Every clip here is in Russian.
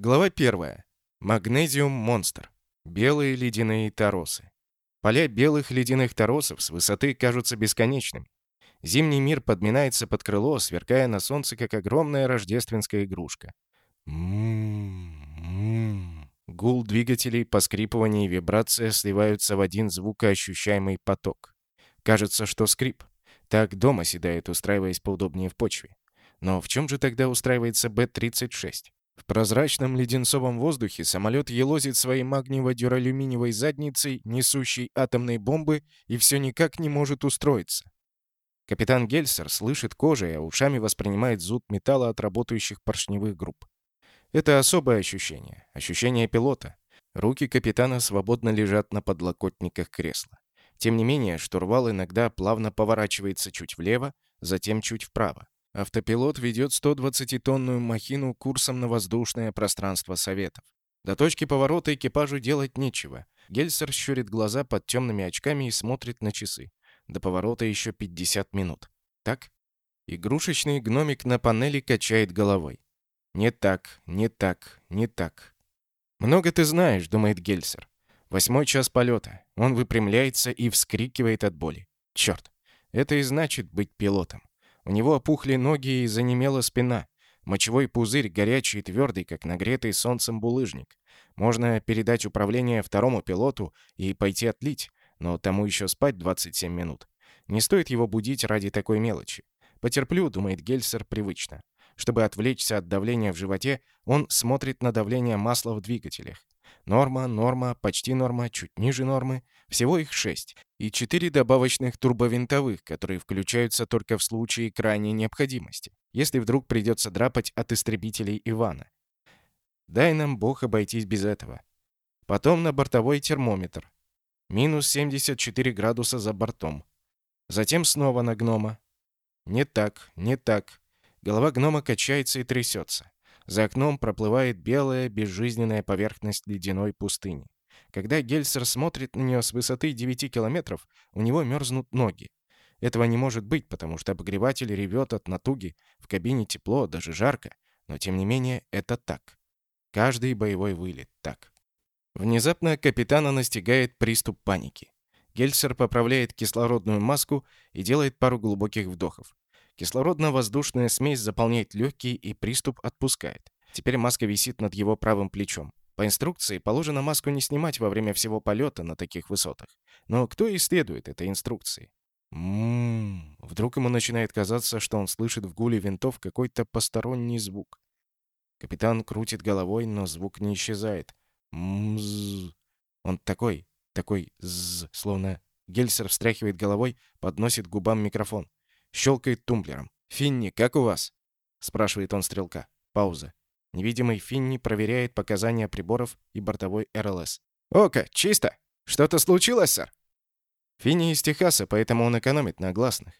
Глава 1. Магнезиум монстр. Белые ледяные торосы. Поля белых ледяных торосов с высоты кажутся бесконечными. Зимний мир подминается под крыло, сверкая на солнце, как огромная рождественская игрушка. М-м-м. Гул двигателей, поскрипывание и вибрация сливаются в один звукоощущаемый поток. Кажется, что скрип. Так дом оседает, устраиваясь поудобнее в почве. Но в чем же тогда устраивается Б-36? В прозрачном леденцовом воздухе самолет елозит своей магниево-дюралюминиевой задницей, несущей атомные бомбы, и все никак не может устроиться. Капитан Гельсер слышит кожей, а ушами воспринимает зуд металла от работающих поршневых групп. Это особое ощущение, ощущение пилота. Руки капитана свободно лежат на подлокотниках кресла. Тем не менее, штурвал иногда плавно поворачивается чуть влево, затем чуть вправо. Автопилот ведет 120-тонную махину курсом на воздушное пространство Советов. До точки поворота экипажу делать нечего. Гельсер щурит глаза под темными очками и смотрит на часы. До поворота еще 50 минут. Так? Игрушечный гномик на панели качает головой. Не так, не так, не так. «Много ты знаешь», — думает Гельсер. Восьмой час полета. Он выпрямляется и вскрикивает от боли. Черт, это и значит быть пилотом. У него опухли ноги и занемела спина. Мочевой пузырь горячий и твердый, как нагретый солнцем булыжник. Можно передать управление второму пилоту и пойти отлить, но тому еще спать 27 минут. Не стоит его будить ради такой мелочи. Потерплю, думает Гельсер привычно. Чтобы отвлечься от давления в животе, он смотрит на давление масла в двигателях. Норма, норма, почти норма, чуть ниже нормы. Всего их шесть. И четыре добавочных турбовинтовых, которые включаются только в случае крайней необходимости. Если вдруг придется драпать от истребителей Ивана. Дай нам Бог обойтись без этого. Потом на бортовой термометр. Минус 74 градуса за бортом. Затем снова на гнома. Не так, не так. Голова гнома качается и трясется. За окном проплывает белая, безжизненная поверхность ледяной пустыни. Когда Гельсер смотрит на нее с высоты 9 километров, у него мерзнут ноги. Этого не может быть, потому что обогреватель ревет от натуги, в кабине тепло, даже жарко. Но тем не менее, это так. Каждый боевой вылет так. Внезапно капитана настигает приступ паники. Гельсер поправляет кислородную маску и делает пару глубоких вдохов. Кислородно-воздушная смесь заполняет легкие и приступ отпускает. Теперь маска висит над его правым плечом. По инструкции положено маску не снимать во время всего полета на таких высотах. Но кто исследует этой инструкции? Ммм... Вдруг ему начинает казаться, что он слышит в гуле винтов какой-то посторонний звук. Капитан крутит головой, но звук не исчезает. Мзз. Он такой, такой з, словно Гельсер встряхивает головой, подносит к губам микрофон. Щелкает тумблером. «Финни, как у вас?» — спрашивает он стрелка. Пауза. Невидимый Финни проверяет показания приборов и бортовой РЛС. «Ока, чисто! Что-то случилось, сэр?» Финни из Техаса, поэтому он экономит на гласных.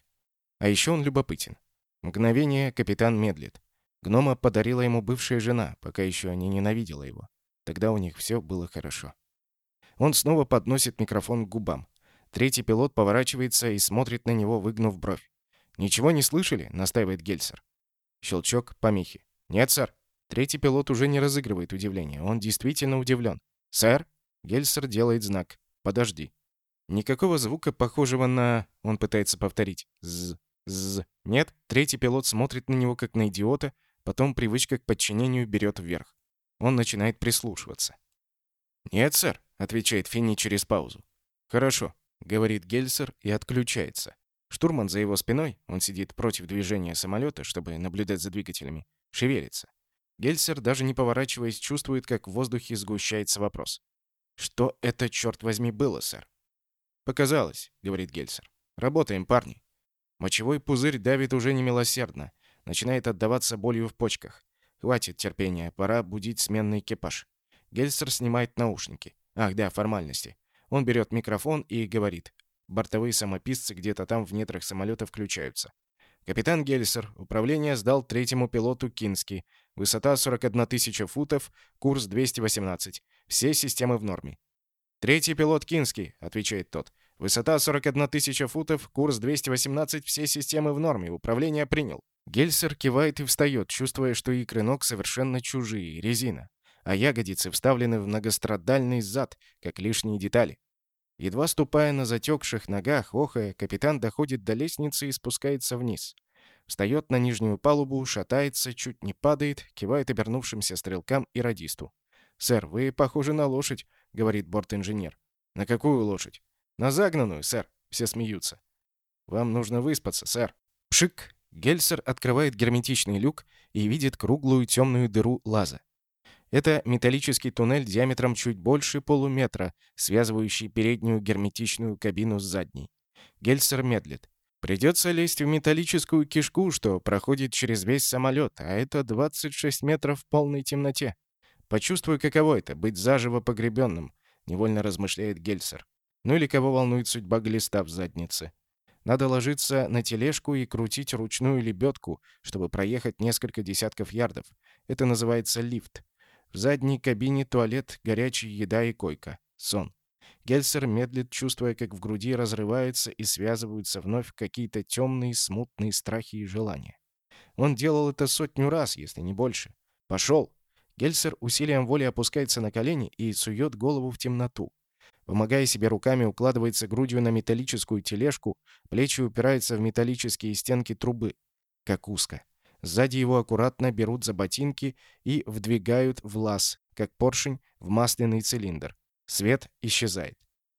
А еще он любопытен. Мгновение капитан медлит. Гнома подарила ему бывшая жена, пока еще не ненавидела его. Тогда у них все было хорошо. Он снова подносит микрофон к губам. Третий пилот поворачивается и смотрит на него, выгнув бровь. «Ничего не слышали?» — настаивает Гельсер. Щелчок, помехи. «Нет, сэр». Третий пилот уже не разыгрывает удивление. Он действительно удивлен. «Сэр?» — Гельсер делает знак. «Подожди». Никакого звука, похожего на... Он пытается повторить. «З... з...» Нет, третий пилот смотрит на него, как на идиота, потом привычка к подчинению берет вверх. Он начинает прислушиваться. «Нет, сэр», — отвечает Финни через паузу. «Хорошо», — говорит Гельсер и отключается. Штурман за его спиной, он сидит против движения самолета, чтобы наблюдать за двигателями, шевелится. Гельсер, даже не поворачиваясь, чувствует, как в воздухе сгущается вопрос. «Что это, черт возьми, было, сэр?» «Показалось», — говорит Гельсер. «Работаем, парни». Мочевой пузырь давит уже немилосердно. Начинает отдаваться болью в почках. Хватит терпения, пора будить сменный экипаж. Гельсер снимает наушники. Ах, да, формальности. Он берет микрофон и говорит. Бортовые самописцы где-то там в нетрах самолета включаются. Капитан Гельсер, управление сдал третьему пилоту Кински. Высота 41 тысяча футов, курс 218. Все системы в норме. «Третий пилот Кински», — отвечает тот. «Высота 41 тысяча футов, курс 218, все системы в норме, управление принял». Гельсер кивает и встает, чувствуя, что икры ног совершенно чужие, резина. а ягодицы вставлены в многострадальный зад, как лишние детали. Едва ступая на затекших ногах, охая, капитан доходит до лестницы и спускается вниз. Встает на нижнюю палубу, шатается, чуть не падает, кивает обернувшимся стрелкам и радисту. «Сэр, вы похожи на лошадь», — говорит борт-инженер. «На какую лошадь?» «На загнанную, сэр». Все смеются. «Вам нужно выспаться, сэр». Пшик! Гельсер открывает герметичный люк и видит круглую темную дыру лаза. Это металлический туннель диаметром чуть больше полуметра, связывающий переднюю герметичную кабину с задней. Гельсер медлит. Придется лезть в металлическую кишку, что проходит через весь самолет, а это 26 метров в полной темноте. Почувствуй, каково это — быть заживо погребенным, — невольно размышляет Гельсер. Ну или кого волнует судьба глиста в заднице. Надо ложиться на тележку и крутить ручную лебедку, чтобы проехать несколько десятков ярдов. Это называется лифт. В задней кабине туалет, горячая еда и койка. Сон. Гельсер медлит, чувствуя, как в груди разрываются и связываются вновь какие-то темные, смутные страхи и желания. Он делал это сотню раз, если не больше. «Пошел!» Гельсер усилием воли опускается на колени и сует голову в темноту. Помогая себе руками, укладывается грудью на металлическую тележку, плечи упираются в металлические стенки трубы, как узко. Сзади его аккуратно берут за ботинки и вдвигают в лаз, как поршень в масляный цилиндр. Свет исчезает.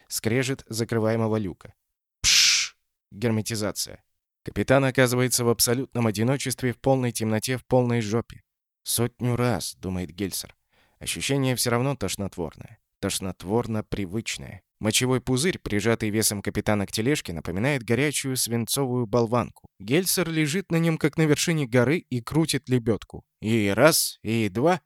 Скрежет закрываемого люка. Пшш! Герметизация. Капитан оказывается в абсолютном одиночестве, в полной темноте, в полной жопе. «Сотню раз», — думает Гельсер. Ощущение все равно тошнотворное. Тошнотворно-привычное. Мочевой пузырь, прижатый весом капитана к тележке, напоминает горячую свинцовую болванку. Гельсер лежит на нем, как на вершине горы, и крутит лебедку. И раз, и два.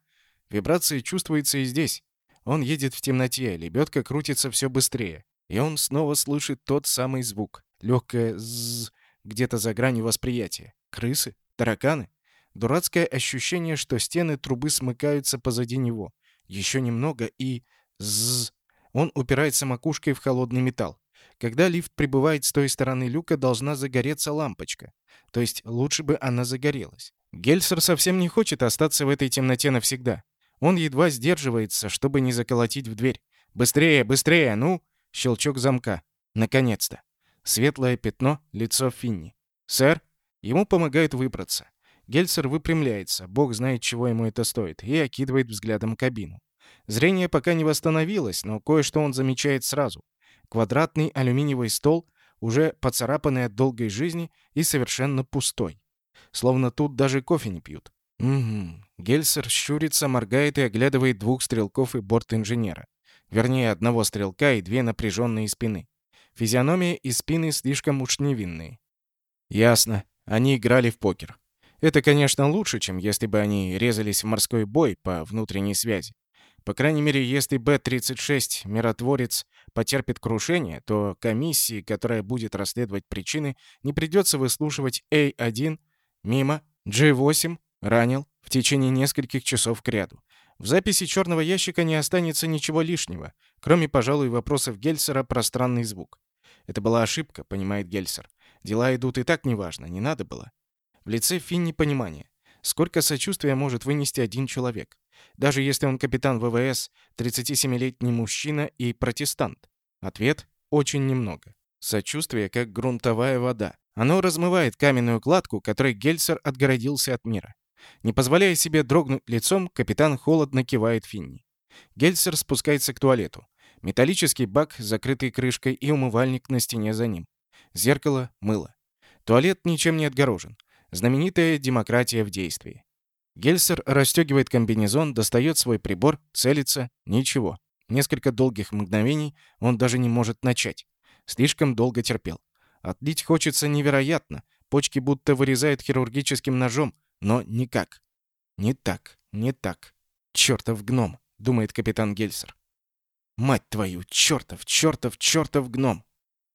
Вибрация чувствуется и здесь. Он едет в темноте, лебедка крутится все быстрее. И он снова слышит тот самый звук. Легкое «ззз» где-то за гранью восприятия. Крысы? Тараканы? Дурацкое ощущение, что стены трубы смыкаются позади него. Еще немного и... «ззз». Он упирается макушкой в холодный металл. Когда лифт прибывает с той стороны люка, должна загореться лампочка. То есть лучше бы она загорелась. Гельсер совсем не хочет остаться в этой темноте навсегда. Он едва сдерживается, чтобы не заколотить в дверь. «Быстрее, быстрее, ну!» Щелчок замка. Наконец-то. Светлое пятно, лицо Финни. «Сэр?» Ему помогают выбраться. Гельсер выпрямляется, бог знает, чего ему это стоит, и окидывает взглядом кабину. Зрение пока не восстановилось, но кое-что он замечает сразу. Квадратный алюминиевый стол, уже поцарапанный от долгой жизни и совершенно пустой. Словно тут даже кофе не пьют. Угу. Гельсер щурится, моргает и оглядывает двух стрелков и борт-инженера. Вернее, одного стрелка и две напряженные спины. Физиономия и спины слишком уж невинные. Ясно. Они играли в покер. Это, конечно, лучше, чем если бы они резались в морской бой по внутренней связи. По крайней мере, если Б-36, миротворец, потерпит крушение, то комиссии, которая будет расследовать причины, не придется выслушивать А-1, мимо, G8, Ранил в течение нескольких часов кряду. В записи черного ящика не останется ничего лишнего, кроме, пожалуй, вопросов Гельсера про странный звук. Это была ошибка, понимает Гельсер. Дела идут и так неважно, не надо было. В лице Финни понимание. Сколько сочувствия может вынести один человек? Даже если он капитан ВВС, 37-летний мужчина и протестант. Ответ – очень немного. Сочувствие, как грунтовая вода. Оно размывает каменную кладку, которой Гельсер отгородился от мира. Не позволяя себе дрогнуть лицом, капитан холодно кивает Финни. Гельсер спускается к туалету. Металлический бак, закрытый крышкой, и умывальник на стене за ним. Зеркало, мыло. Туалет ничем не отгорожен. Знаменитая демократия в действии. Гельсер расстегивает комбинезон, достает свой прибор, целится. Ничего. Несколько долгих мгновений он даже не может начать. Слишком долго терпел. Отлить хочется невероятно. Почки будто вырезают хирургическим ножом, но никак. Не так, не так. Чёртов гном, думает капитан Гельсер. Мать твою, чёртов, чёртов, чёртов гном.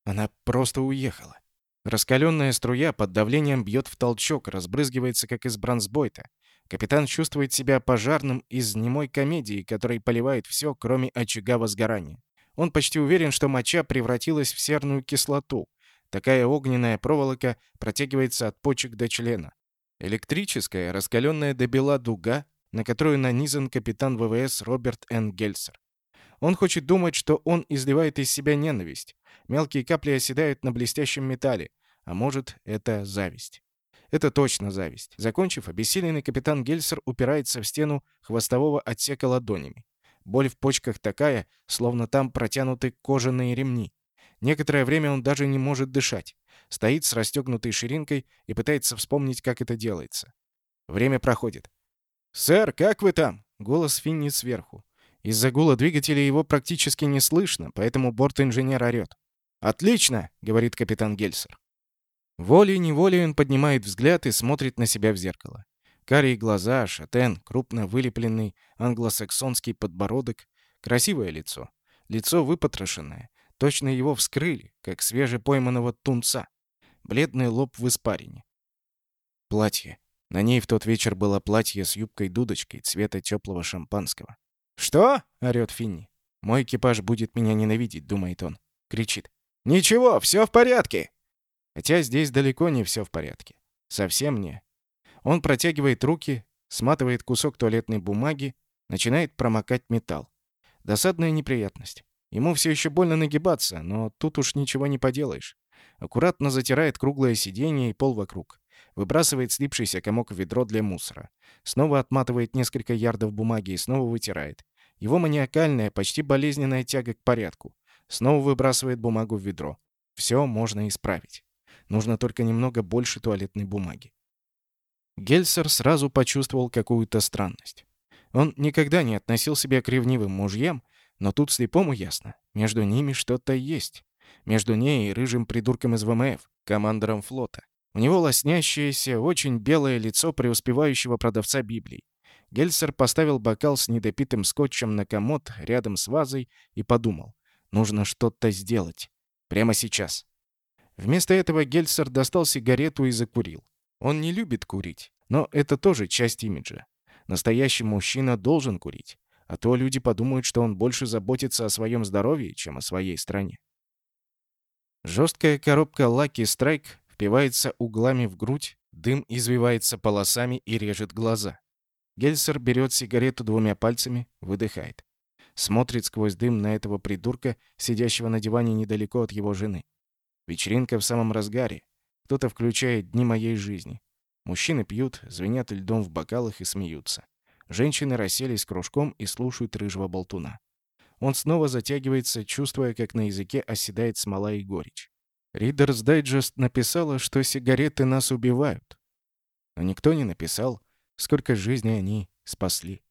Она просто уехала. Раскаленная струя под давлением бьет в толчок, разбрызгивается, как из бронзбойта. Капитан чувствует себя пожарным из немой комедии, который поливает все, кроме очага возгорания. Он почти уверен, что моча превратилась в серную кислоту. Такая огненная проволока протягивается от почек до члена. Электрическая, раскаленная до бела дуга на которую нанизан капитан ВВС Роберт Н. Гельсер. Он хочет думать, что он изливает из себя ненависть. Мелкие капли оседают на блестящем металле. А может, это зависть. Это точно зависть. Закончив, обессиленный капитан Гельсер упирается в стену хвостового отсека ладонями. Боль в почках такая, словно там протянуты кожаные ремни. Некоторое время он даже не может дышать. Стоит с расстегнутой ширинкой и пытается вспомнить, как это делается. Время проходит. «Сэр, как вы там?» — голос Финни сверху. Из-за гула двигателя его практически не слышно, поэтому борт-инженер орёт. «Отлично!» — говорит капитан Гельсер. Волей-неволей он поднимает взгляд и смотрит на себя в зеркало. Карие глаза, шатен, крупно вылепленный англосаксонский подбородок, красивое лицо. Лицо выпотрошенное. Точно его вскрыли, как свежепойманного тунца. Бледный лоб в испарине. Платье. На ней в тот вечер было платье с юбкой-дудочкой цвета теплого шампанского. «Что?» — орёт Финни. «Мой экипаж будет меня ненавидеть», — думает он. Кричит. «Ничего, все в порядке!» Хотя здесь далеко не все в порядке. Совсем не. Он протягивает руки, сматывает кусок туалетной бумаги, начинает промокать металл. Досадная неприятность. Ему все еще больно нагибаться, но тут уж ничего не поделаешь. Аккуратно затирает круглое сиденье и пол вокруг. Выбрасывает слипшийся комок в ведро для мусора. Снова отматывает несколько ярдов бумаги и снова вытирает. Его маниакальная, почти болезненная тяга к порядку. Снова выбрасывает бумагу в ведро. Все можно исправить. Нужно только немного больше туалетной бумаги. Гельсер сразу почувствовал какую-то странность. Он никогда не относил себя к ревнивым мужьям, но тут слепому ясно. Между ними что-то есть. Между ней и рыжим придурком из ВМФ, командором флота. У него лоснящееся, очень белое лицо преуспевающего продавца Библий. Гельсер поставил бокал с недопитым скотчем на комод рядом с вазой и подумал. Нужно что-то сделать. Прямо сейчас. Вместо этого Гельсер достал сигарету и закурил. Он не любит курить, но это тоже часть имиджа. Настоящий мужчина должен курить, а то люди подумают, что он больше заботится о своем здоровье, чем о своей стране. Жесткая коробка Lucky Strike впивается углами в грудь, дым извивается полосами и режет глаза. Гельсер берет сигарету двумя пальцами, выдыхает. Смотрит сквозь дым на этого придурка, сидящего на диване недалеко от его жены. Вечеринка в самом разгаре. Кто-то включает дни моей жизни. Мужчины пьют, звенят льдом в бокалах и смеются. Женщины расселись кружком и слушают рыжего болтуна. Он снова затягивается, чувствуя, как на языке оседает смола и горечь. Reader's Digest написала, что сигареты нас убивают. Но никто не написал, сколько жизней они спасли.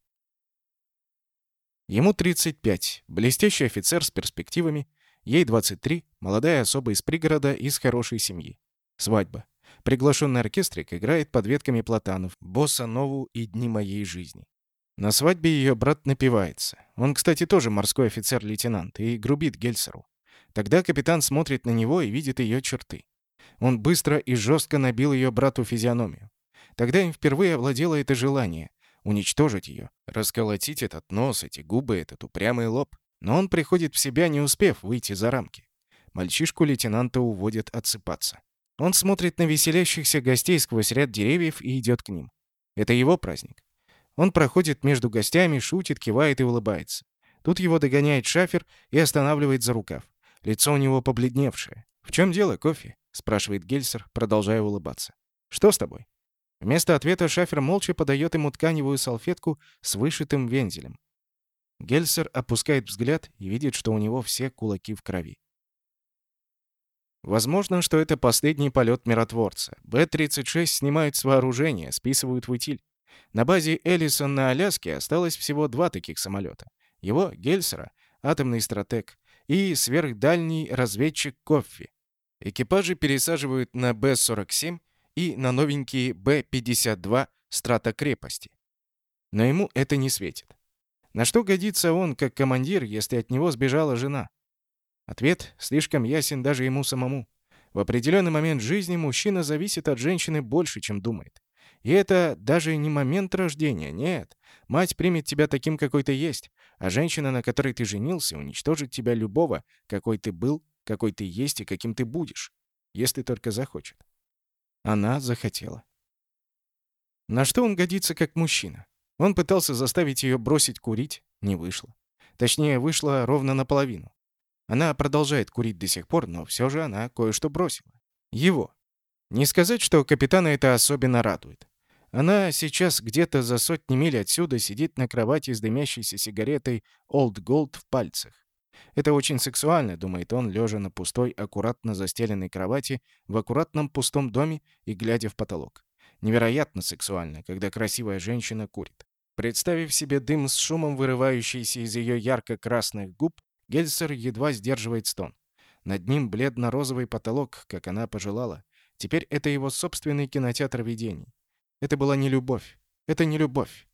Ему 35, блестящий офицер с перспективами, ей 23, молодая особа из пригорода, из хорошей семьи. Свадьба. Приглашенный оркестрик играет под ветками платанов, босса нову и дни моей жизни. На свадьбе ее брат напивается. Он, кстати, тоже морской офицер-лейтенант и грубит Гельсеру. Тогда капитан смотрит на него и видит ее черты. Он быстро и жестко набил ее брату физиономию. Тогда им впервые овладело это желание — уничтожить ее, расколотить этот нос, эти губы, этот упрямый лоб. Но он приходит в себя, не успев выйти за рамки. Мальчишку лейтенанта уводят отсыпаться. Он смотрит на веселящихся гостей сквозь ряд деревьев и идет к ним. Это его праздник. Он проходит между гостями, шутит, кивает и улыбается. Тут его догоняет шафер и останавливает за рукав. Лицо у него побледневшее. «В чем дело, кофе?» — спрашивает Гельсер, продолжая улыбаться. «Что с тобой?» Вместо ответа шафер молча подает ему тканевую салфетку с вышитым вензелем. Гельсер опускает взгляд и видит, что у него все кулаки в крови. Возможно, что это последний полет миротворца. Б-36 снимают с вооружения, списывают в утиль. На базе Эллисон на Аляске осталось всего два таких самолета. Его, Гельсера, атомный стратег, и сверхдальний разведчик Коффи. Экипажи пересаживают на Б-47 и на новенькие Б-52 страта крепости. Но ему это не светит. На что годится он как командир, если от него сбежала жена? Ответ слишком ясен даже ему самому. В определенный момент жизни мужчина зависит от женщины больше, чем думает. И это даже не момент рождения, нет. Мать примет тебя таким, какой ты есть, а женщина, на которой ты женился, уничтожит тебя любого, какой ты был, какой ты есть и каким ты будешь, если только захочет. Она захотела. На что он годится как мужчина? Он пытался заставить ее бросить курить, не вышло. Точнее, вышло ровно наполовину. Она продолжает курить до сих пор, но все же она кое-что бросила. Его. Не сказать, что капитана это особенно радует. Она сейчас где-то за сотни миль отсюда сидит на кровати с дымящейся сигаретой Old Gold в пальцах. Это очень сексуально, думает он, лежа на пустой, аккуратно застеленной кровати в аккуратном пустом доме и глядя в потолок. Невероятно сексуально, когда красивая женщина курит. Представив себе дым с шумом, вырывающийся из ее ярко-красных губ, Гельсер едва сдерживает стон. Над ним бледно-розовый потолок, как она пожелала. Теперь это его собственный кинотеатр видений. Это была не любовь. Это не любовь.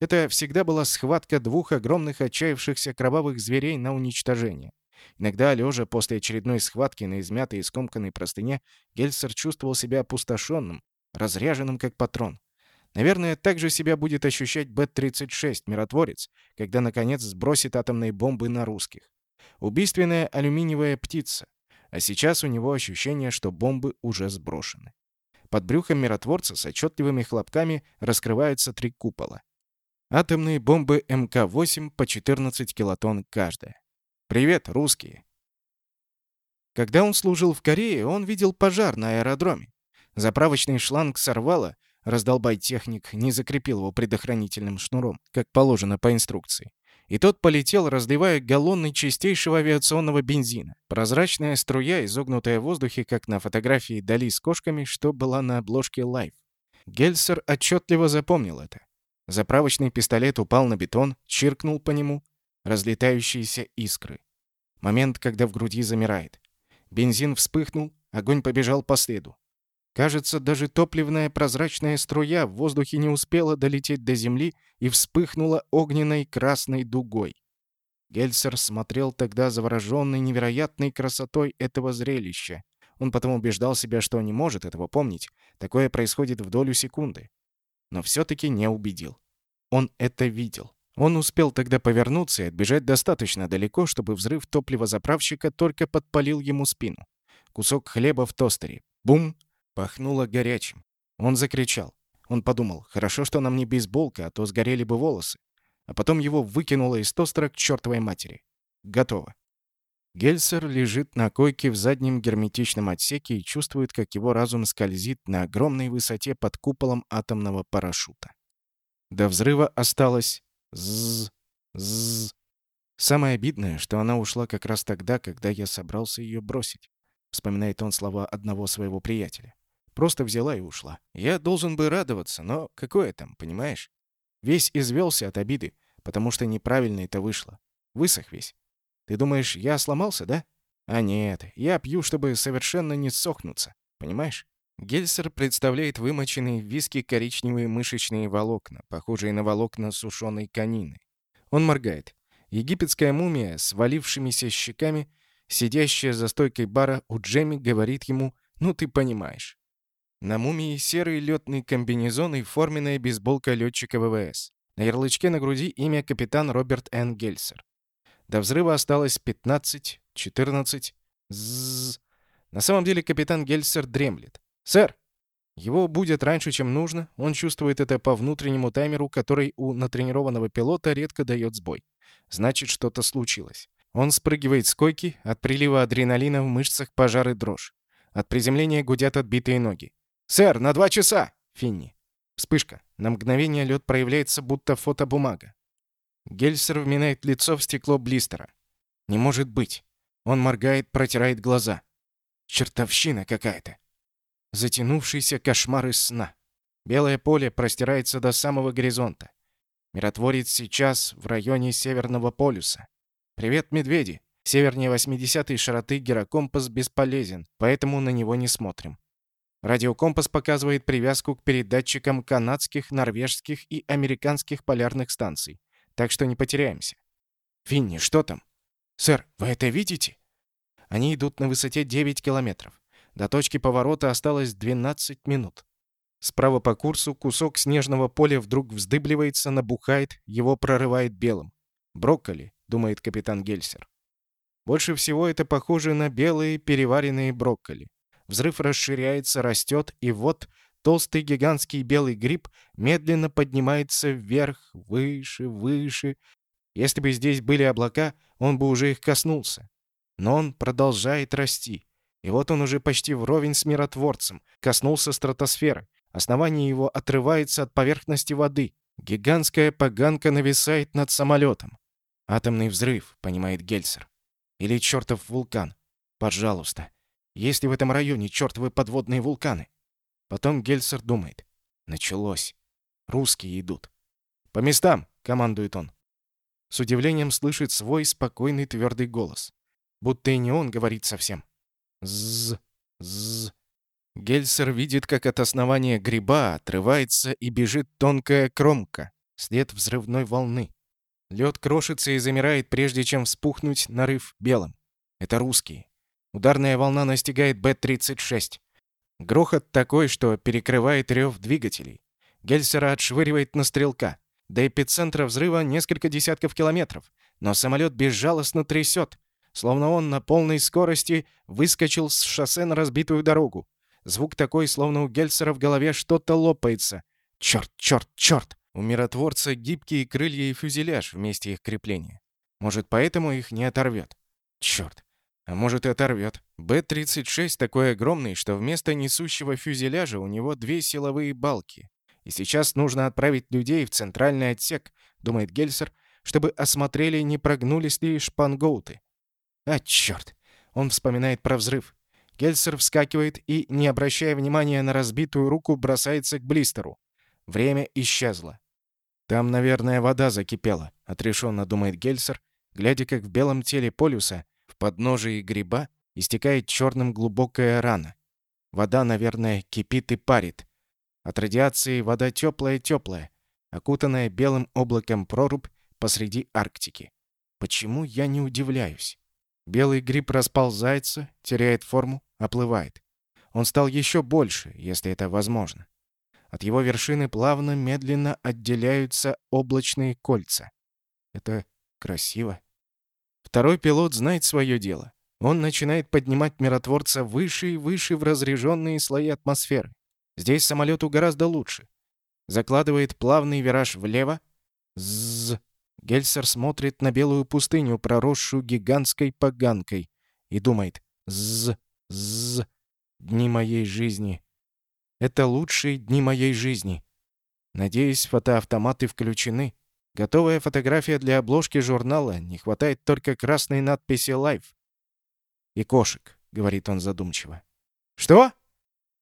Это всегда была схватка двух огромных отчаявшихся кровавых зверей на уничтожение. Иногда, лежа после очередной схватки на измятой и скомканной простыне, Гельсер чувствовал себя опустошенным, разряженным как патрон. Наверное, так же себя будет ощущать Б-36, миротворец, когда, наконец, сбросит атомные бомбы на русских. Убийственная алюминиевая птица. А сейчас у него ощущение, что бомбы уже сброшены. Под брюхом миротворца с отчетливыми хлопками раскрываются три купола. Атомные бомбы МК-8 по 14 килотонн каждая. Привет, русские! Когда он служил в Корее, он видел пожар на аэродроме. Заправочный шланг сорвало, раздолбай техник не закрепил его предохранительным шнуром, как положено по инструкции и тот полетел, разливая галлоны чистейшего авиационного бензина. Прозрачная струя, изогнутая в воздухе, как на фотографии Дали с кошками, что была на обложке Life. Гельсер отчетливо запомнил это. Заправочный пистолет упал на бетон, чиркнул по нему. Разлетающиеся искры. Момент, когда в груди замирает. Бензин вспыхнул, огонь побежал по следу. Кажется, даже топливная прозрачная струя в воздухе не успела долететь до земли и вспыхнула огненной красной дугой. Гельсер смотрел тогда завороженный невероятной красотой этого зрелища. Он потом убеждал себя, что не может этого помнить. Такое происходит в долю секунды. Но все-таки не убедил. Он это видел. Он успел тогда повернуться и отбежать достаточно далеко, чтобы взрыв топливозаправщика только подпалил ему спину. Кусок хлеба в тостере. Бум! Пахнуло горячим. Он закричал. Он подумал, хорошо, что нам не бейсболка, а то сгорели бы волосы. А потом его выкинуло из тостера к чертовой матери. Готово. Гельсер лежит на койке в заднем герметичном отсеке и чувствует, как его разум скользит на огромной высоте под куполом атомного парашюта. До взрыва осталось з з Самое обидное, что она ушла как раз тогда, когда я собрался ее бросить. Вспоминает он слова одного своего приятеля. Просто взяла и ушла. Я должен бы радоваться, но какое там, понимаешь? Весь извелся от обиды, потому что неправильно это вышло. Высох весь. Ты думаешь, я сломался, да? А нет, я пью, чтобы совершенно не сохнуться, понимаешь? Гельсер представляет вымоченные в виски коричневые мышечные волокна, похожие на волокна сушеной конины. Он моргает. Египетская мумия с валившимися щеками, сидящая за стойкой бара у Джемми, говорит ему «Ну, ты понимаешь». На мумии серый летный комбинезон и форменная бейсболка летчика ВВС. На ярлычке на груди имя капитан Роберт Н. Гельсер. До взрыва осталось 15, 14. Зззз. На самом деле капитан Гельсер дремлет. «Сэр!» Его будет раньше, чем нужно. Он чувствует это по внутреннему таймеру, который у натренированного пилота редко дает сбой. Значит, что-то случилось. Он спрыгивает с койки, от прилива адреналина в мышцах пожар и дрожь. От приземления гудят отбитые ноги. «Сэр, на два часа!» Финни. Вспышка. На мгновение лед проявляется, будто фотобумага. Гельсер вминает лицо в стекло блистера. Не может быть. Он моргает, протирает глаза. Чертовщина какая-то. Затянувшийся кошмар из сна. Белое поле простирается до самого горизонта. Миротворец сейчас в районе Северного полюса. Привет, медведи. Севернее 80-й широты гирокомпас бесполезен, поэтому на него не смотрим. Радиокомпас показывает привязку к передатчикам канадских, норвежских и американских полярных станций, так что не потеряемся. Финни, что там? Сэр, вы это видите? Они идут на высоте 9 километров. До точки поворота осталось 12 минут. Справа по курсу кусок снежного поля вдруг вздыбливается, набухает, его прорывает белым. «Брокколи», — думает капитан Гельсер. Больше всего это похоже на белые переваренные брокколи. Взрыв расширяется, растет, и вот толстый гигантский белый гриб медленно поднимается вверх, выше, выше. Если бы здесь были облака, он бы уже их коснулся. Но он продолжает расти. И вот он уже почти вровень с миротворцем, коснулся стратосферы. Основание его отрывается от поверхности воды. Гигантская поганка нависает над самолетом. Атомный взрыв, понимает Гельсер. Или чертов вулкан. Пожалуйста. Есть ли в этом районе чертовы подводные вулканы? Потом Гельсер думает. Началось. Русские идут. «По местам!» — командует он. С удивлением слышит свой спокойный твердый голос. Будто и не он говорит совсем. З, з. Гельсер видит, как от основания гриба отрывается и бежит тонкая кромка, след взрывной волны. Лед крошится и замирает, прежде чем вспухнуть нарыв белым. Это русские. Ударная волна настигает Б-36. Грохот такой, что перекрывает рев двигателей. Гельсера отшвыривает на стрелка. До эпицентра взрыва несколько десятков километров. Но самолет безжалостно трясет, словно он на полной скорости выскочил с шоссе на разбитую дорогу. Звук такой, словно у Гельсера в голове что-то лопается. Черт, черт, черт! У миротворца гибкие крылья и фюзеляж вместе их крепления. Может, поэтому их не оторвет? Черт! А может, и оторвет. Б-36 такой огромный, что вместо несущего фюзеляжа у него две силовые балки. И сейчас нужно отправить людей в центральный отсек, думает Гельсер, чтобы осмотрели, не прогнулись ли шпангоуты. А, черт! Он вспоминает про взрыв. Гельсер вскакивает и, не обращая внимания на разбитую руку, бросается к блистеру. Время исчезло. «Там, наверное, вода закипела», — отрешенно думает Гельсер, глядя, как в белом теле полюса, подножии гриба, истекает черным глубокая рана. Вода, наверное, кипит и парит. От радиации вода теплая-теплая, окутанная белым облаком прорубь посреди Арктики. Почему я не удивляюсь? Белый гриб расползается, теряет форму, оплывает. Он стал еще больше, если это возможно. От его вершины плавно, медленно отделяются облачные кольца. Это красиво. Второй пилот знает свое дело. Он начинает поднимать миротворца выше и выше в разреженные слои атмосферы. Здесь самолету гораздо лучше. Закладывает плавный вираж влево. Ззз. Гельсер смотрит на белую пустыню, проросшую гигантской поганкой, и думает «Ззз, ззз, дни моей жизни, это лучшие дни моей жизни. Надеюсь, фотоавтоматы включены. Готовая фотография для обложки журнала. Не хватает только красной надписи «Лайв». «И кошек», — говорит он задумчиво. «Что?»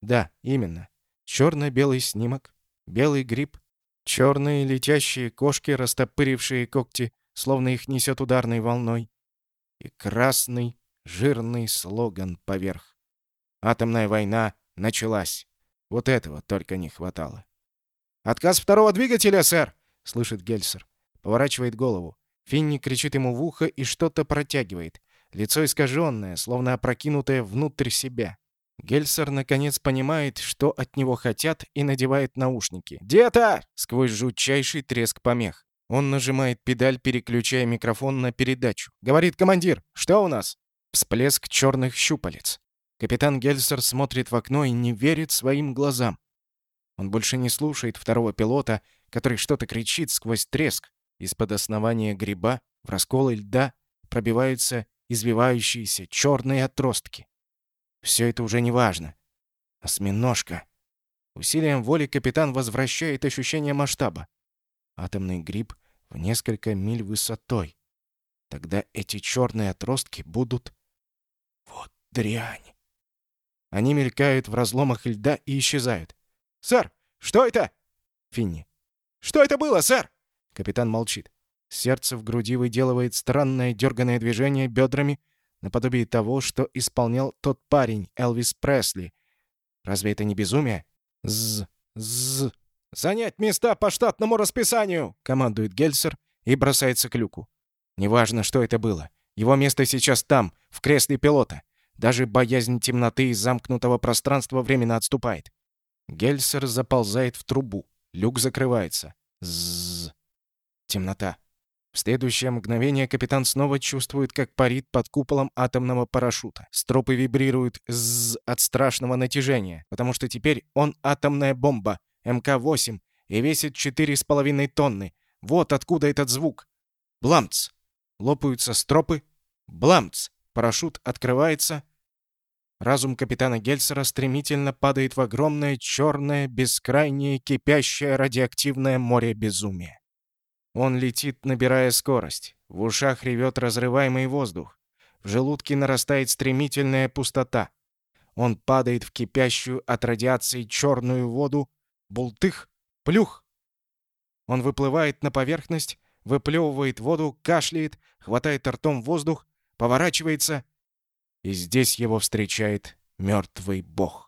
«Да, именно. Черно-белый снимок, белый гриб, черные летящие кошки, растопырившие когти, словно их несет ударной волной, и красный жирный слоган поверх. Атомная война началась. Вот этого только не хватало. «Отказ второго двигателя, сэр!» — слышит Гельсер. Поворачивает голову. Финни кричит ему в ухо и что-то протягивает. Лицо искаженное, словно опрокинутое внутрь себя. Гельсер наконец понимает, что от него хотят, и надевает наушники. «Где-то!» — сквозь жутчайший треск помех. Он нажимает педаль, переключая микрофон на передачу. Говорит командир, что у нас? Всплеск черных щупалец. Капитан Гельсер смотрит в окно и не верит своим глазам. Он больше не слушает второго пилота, который что-то кричит сквозь треск. Из-под основания гриба в расколы льда пробиваются извивающиеся черные отростки. Все это уже не важно. Осьминожка. Усилием воли капитан возвращает ощущение масштаба. Атомный гриб в несколько миль высотой. Тогда эти черные отростки будут... Вот дрянь. Они мелькают в разломах льда и исчезают. «Сэр, что это?» Финни. «Что это было, сэр?» Капитан молчит. Сердце в груди выделывает странное дерганное движение бедрами, наподобие того, что исполнял тот парень, Элвис Пресли. Разве это не безумие? З, з. «Занять места по штатному расписанию!» — командует Гельсер и бросается к люку. Неважно, что это было. Его место сейчас там, в кресле пилота. Даже боязнь темноты и замкнутого пространства временно отступает. Гельсер заползает в трубу. Люк закрывается. Ззз. Темнота. В следующее мгновение капитан снова чувствует, как парит под куполом атомного парашюта. Стропы вибрируют з от страшного натяжения, потому что теперь он атомная бомба МК-8 и весит 4,5 тонны. Вот откуда этот звук. Бламц! Лопаются стропы. Бламц! Парашют открывается. Разум капитана Гельсера стремительно падает в огромное, черное, бескрайнее, кипящее радиоактивное море безумия. Он летит, набирая скорость. В ушах ревет разрываемый воздух. В желудке нарастает стремительная пустота. Он падает в кипящую от радиации черную воду. Бултых! Плюх! Он выплывает на поверхность, выплевывает воду, кашляет, хватает ртом воздух, поворачивается, и здесь его встречает мертвый бог.